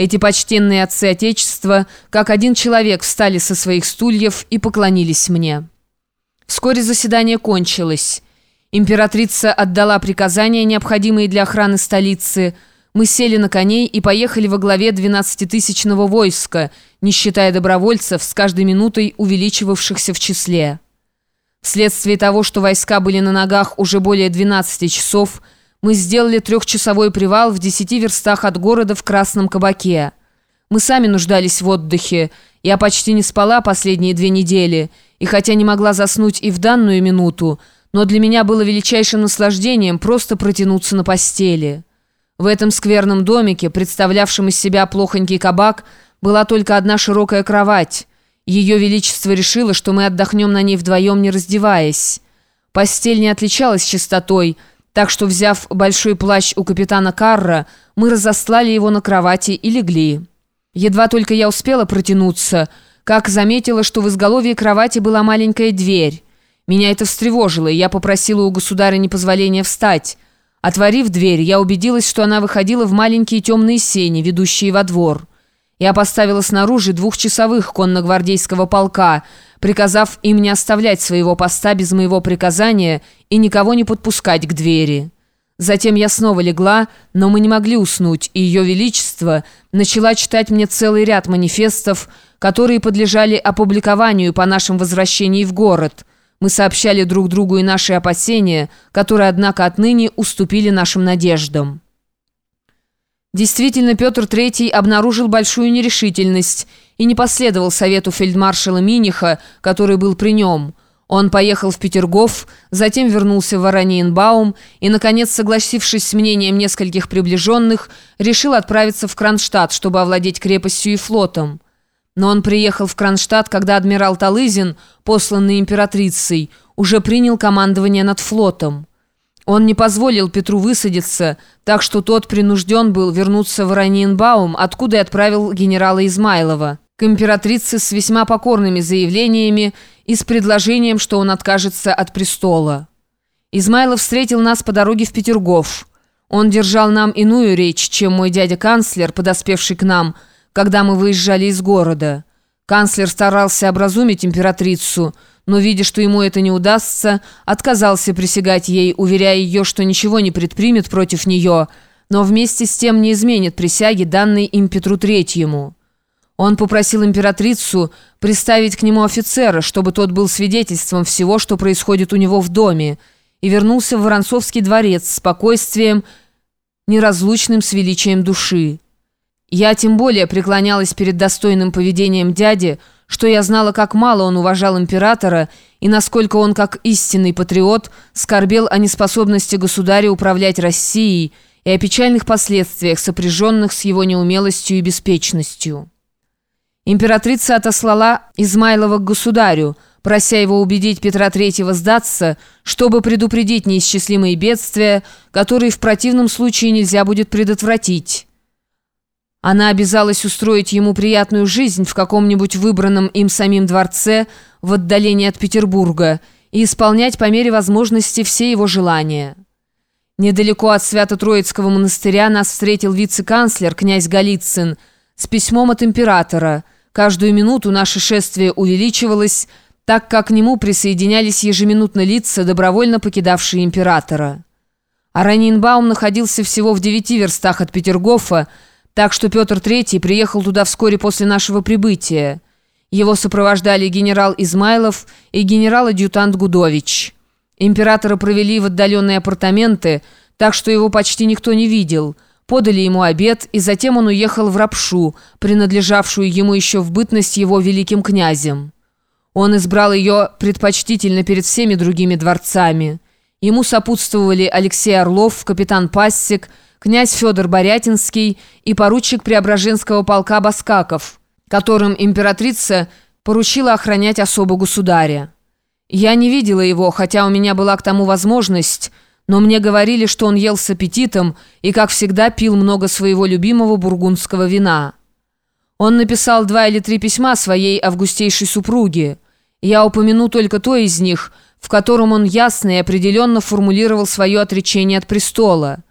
Эти почтенные отцы Отечества, как один человек, встали со своих стульев и поклонились мне. Вскоре заседание кончилось. Императрица отдала приказания, необходимые для охраны столицы. Мы сели на коней и поехали во главе 12-тысячного войска, не считая добровольцев, с каждой минутой увеличивавшихся в числе. Вследствие того, что войска были на ногах уже более 12 часов, мы сделали трехчасовой привал в 10 верстах от города в Красном Кабаке. Мы сами нуждались в отдыхе. Я почти не спала последние две недели, и хотя не могла заснуть и в данную минуту, но для меня было величайшим наслаждением просто протянуться на постели. В этом скверном домике, представлявшем из себя плохонький кабак, была только одна широкая кровать. Ее Величество решило, что мы отдохнем на ней вдвоем, не раздеваясь. Постель не отличалась чистотой, так что, взяв большой плащ у капитана Карра, мы разослали его на кровати и легли. Едва только я успела протянуться, как заметила, что в изголовье кровати была маленькая дверь. Меня это встревожило, и я попросила у государыни позволения встать. Отворив дверь, я убедилась, что она выходила в маленькие темные сени, ведущие во двор. Я поставила снаружи двухчасовых конногвардейского полка, приказав им не оставлять своего поста без моего приказания и никого не подпускать к двери. Затем я снова легла, но мы не могли уснуть, и Ее Величество начала читать мне целый ряд манифестов, которые подлежали опубликованию по нашему возвращении в город – мы сообщали друг другу и наши опасения, которые, однако, отныне уступили нашим надеждам. Действительно, Петр III обнаружил большую нерешительность и не последовал совету фельдмаршала Миниха, который был при нем. Он поехал в Петергоф, затем вернулся в Ворониенбаум и, наконец, согласившись с мнением нескольких приближенных, решил отправиться в Кронштадт, чтобы овладеть крепостью и флотом. Но он приехал в Кронштадт, когда адмирал Талызин, посланный императрицей, уже принял командование над флотом. Он не позволил Петру высадиться, так что тот принужден был вернуться в Ораниенбаум, откуда и отправил генерала Измайлова к императрице с весьма покорными заявлениями и с предложением, что он откажется от престола. Измайлов встретил нас по дороге в Петергоф. Он держал нам иную речь, чем мой дядя-канцлер, подоспевший к нам – когда мы выезжали из города. Канцлер старался образумить императрицу, но, видя, что ему это не удастся, отказался присягать ей, уверяя ее, что ничего не предпримет против нее, но вместе с тем не изменит присяги, данной им Петру Третьему. Он попросил императрицу приставить к нему офицера, чтобы тот был свидетельством всего, что происходит у него в доме, и вернулся в Воронцовский дворец с спокойствием, неразлучным с величием души. Я тем более преклонялась перед достойным поведением дяди, что я знала, как мало он уважал императора и насколько он, как истинный патриот, скорбел о неспособности государя управлять Россией и о печальных последствиях, сопряженных с его неумелостью и беспечностью. Императрица отослала Измайлова к государю, прося его убедить Петра III сдаться, чтобы предупредить неисчислимые бедствия, которые в противном случае нельзя будет предотвратить. Она обязалась устроить ему приятную жизнь в каком-нибудь выбранном им самим дворце в отдалении от Петербурга и исполнять по мере возможности все его желания. Недалеко от Свято-Троицкого монастыря нас встретил вице-канцлер князь Голицын с письмом от императора. Каждую минуту наше шествие увеличивалось, так как к нему присоединялись ежеминутно лица, добровольно покидавшие императора. Аранинбаум находился всего в девяти верстах от Петергофа, так что Петр III приехал туда вскоре после нашего прибытия. Его сопровождали генерал Измайлов и генерал-адъютант Гудович. Императора провели в отдаленные апартаменты, так что его почти никто не видел. Подали ему обед, и затем он уехал в Рапшу, принадлежавшую ему еще в бытность его великим князем. Он избрал ее предпочтительно перед всеми другими дворцами. Ему сопутствовали Алексей Орлов, капитан Пассик, князь Федор Борятинский и поручик Преображенского полка Баскаков, которым императрица поручила охранять особо государя. Я не видела его, хотя у меня была к тому возможность, но мне говорили, что он ел с аппетитом и, как всегда, пил много своего любимого бургундского вина. Он написал два или три письма своей августейшей супруге. Я упомяну только то из них, в котором он ясно и определенно формулировал свое отречение от престола –